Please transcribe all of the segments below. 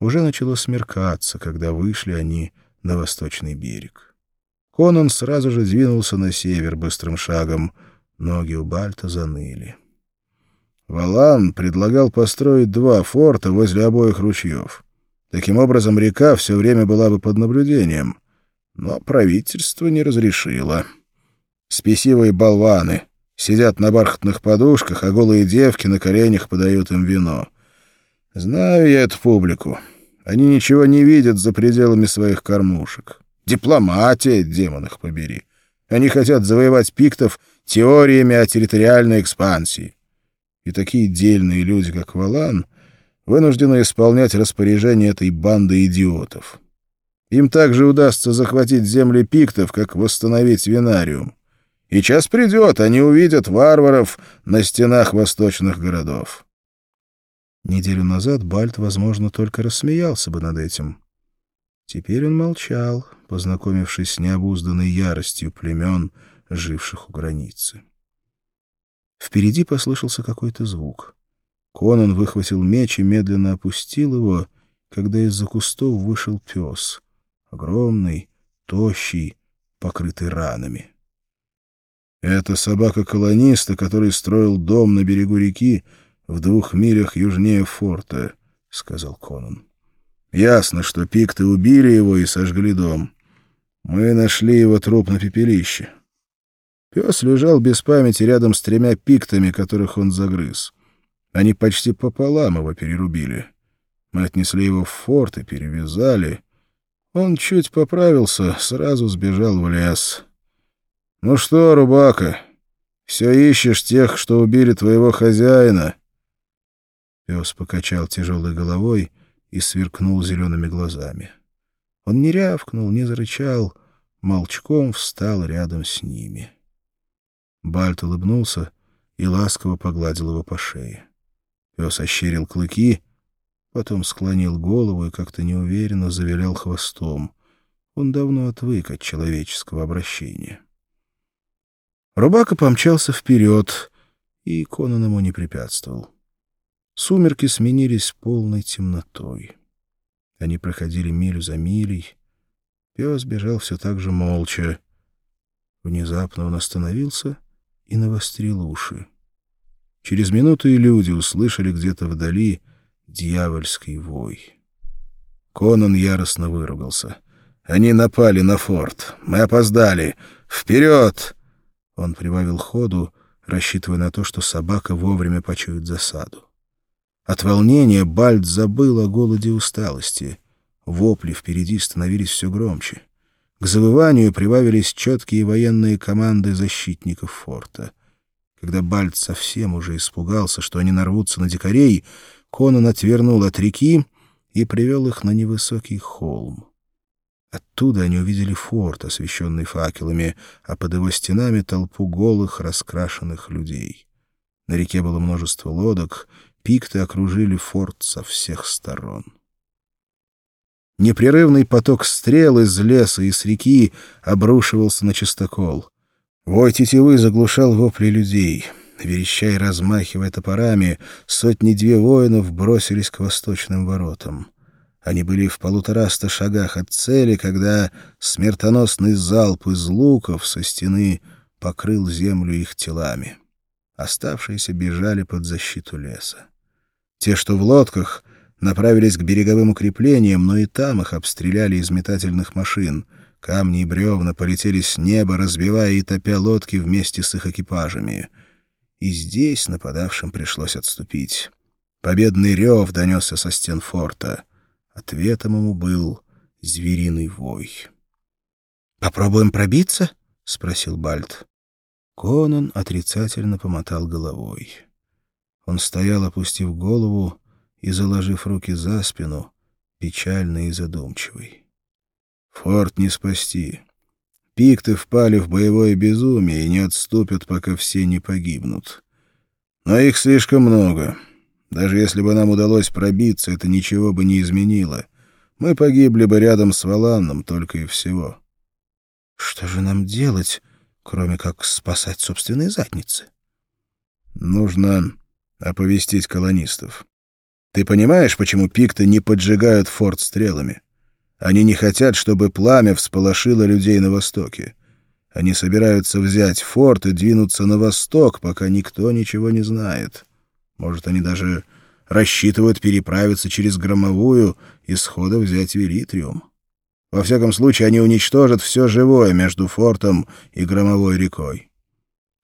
Уже начало смеркаться, когда вышли они на восточный берег. Конан сразу же двинулся на север быстрым шагом. Ноги у Бальта заныли. Валан предлагал построить два форта возле обоих ручьев. Таким образом, река все время была бы под наблюдением. Но правительство не разрешило. Спесивые болваны сидят на бархатных подушках, а голые девки на коленях подают им вино. Знаю я эту публику. Они ничего не видят за пределами своих кормушек. Дипломатия, демон их побери. Они хотят завоевать пиктов теориями о территориальной экспансии. И такие дельные люди, как Валан, вынуждены исполнять распоряжения этой банды идиотов. Им также удастся захватить земли пиктов, как восстановить винариум. И час придет, они увидят варваров на стенах восточных городов. Неделю назад Бальт, возможно, только рассмеялся бы над этим. Теперь он молчал, познакомившись с необузданной яростью племен, живших у границы. Впереди послышался какой-то звук. Конан выхватил меч и медленно опустил его, когда из-за кустов вышел пес. Огромный, тощий, покрытый ранами. Это собака колониста, который строил дом на берегу реки в двух милях южнее форта, — сказал Конан. Ясно, что пикты убили его и сожгли дом. Мы нашли его труп на пепелище. Пес лежал без памяти рядом с тремя пиктами, которых он загрыз. Они почти пополам его перерубили. Мы отнесли его в форт и перевязали. Он чуть поправился, сразу сбежал в лес. «Ну что, Рубака, все ищешь тех, что убили твоего хозяина?» Пес покачал тяжелой головой и сверкнул зелеными глазами. Он не рявкнул, не зарычал, молчком встал рядом с ними. Бальт улыбнулся и ласково погладил его по шее. Пес ощерил клыки, потом склонил голову и как-то неуверенно завилял хвостом. Он давно отвык от человеческого обращения. Рубака помчался вперед, и Конан ему не препятствовал. Сумерки сменились полной темнотой. Они проходили милю за милей. Пес бежал все так же молча. Внезапно он остановился и навострил уши. Через минуту и люди услышали где-то вдали дьявольский вой. Конан яростно выругался. «Они напали на форт. Мы опоздали. Вперед!» Он прибавил ходу, рассчитывая на то, что собака вовремя почует засаду. От волнения Бальд забыл о голоде и усталости. Вопли впереди становились все громче. К завыванию прибавились четкие военные команды защитников форта. Когда Бальд совсем уже испугался, что они нарвутся на дикарей, Конан отвернул от реки и привел их на невысокий холм. Оттуда они увидели форт, освещенный факелами, а под его стенами толпу голых, раскрашенных людей. На реке было множество лодок, пикты окружили форт со всех сторон. Непрерывный поток стрел из леса и с реки обрушивался на чистокол. Вой тетивы заглушал вопли людей. Верещая и размахивая топорами, сотни-две воинов бросились к восточным воротам. Они были в полутораста шагах от цели, когда смертоносный залп из луков со стены покрыл землю их телами. Оставшиеся бежали под защиту леса. Те, что в лодках, направились к береговым укреплениям, но и там их обстреляли из метательных машин. Камни и бревна полетели с неба, разбивая и топя лодки вместе с их экипажами. И здесь нападавшим пришлось отступить. Победный рев донесся со стен форта. Ответом ему был звериный вой. «Попробуем пробиться?» — спросил Бальт. Конан отрицательно помотал головой. Он стоял, опустив голову и заложив руки за спину, печальный и задумчивый. «Форт не спасти. Пикты впали в боевое безумие и не отступят, пока все не погибнут. Но их слишком много. Даже если бы нам удалось пробиться, это ничего бы не изменило. Мы погибли бы рядом с Валанном только и всего». «Что же нам делать, кроме как спасать собственные задницы?» «Нужно оповестить колонистов. Ты понимаешь, почему пикты не поджигают форт стрелами? Они не хотят, чтобы пламя всполошило людей на востоке. Они собираются взять форт и двинуться на восток, пока никто ничего не знает. Может, они даже рассчитывают переправиться через Громовую и схода взять Велитриум. Во всяком случае, они уничтожат все живое между фортом и Громовой рекой.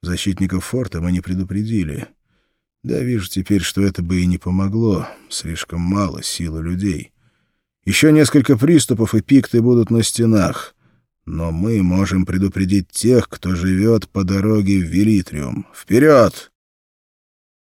Защитников форта мы не предупредили. Да вижу теперь, что это бы и не помогло. Слишком мало силы людей. Еще несколько приступов, и пикты будут на стенах. Но мы можем предупредить тех, кто живет по дороге в Велитриум. Вперед!